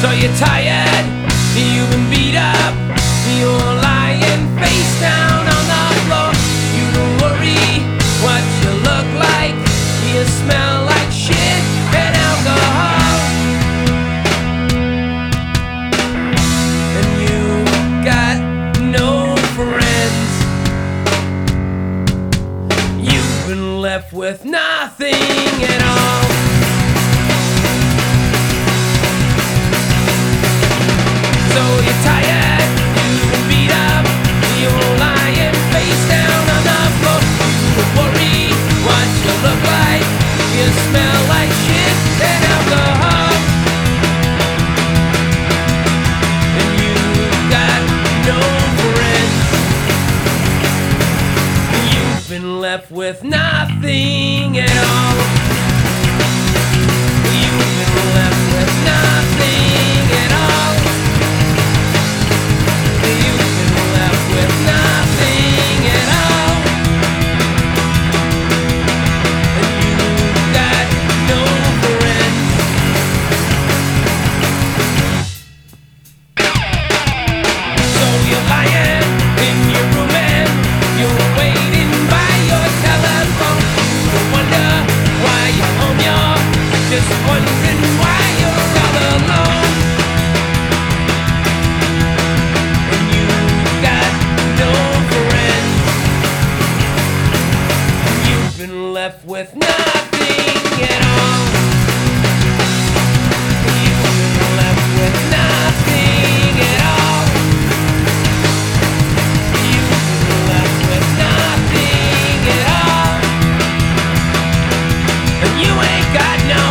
So you're tired, you've been beat up, you're lying face down on the floor. You don't worry what you look like, you smell like shit and alcohol. And you got no friends, you've been left with nothing at all. left with nothing at all. left with nothing at all. You left with nothing at all. You're left with nothing at all. And you ain't got no.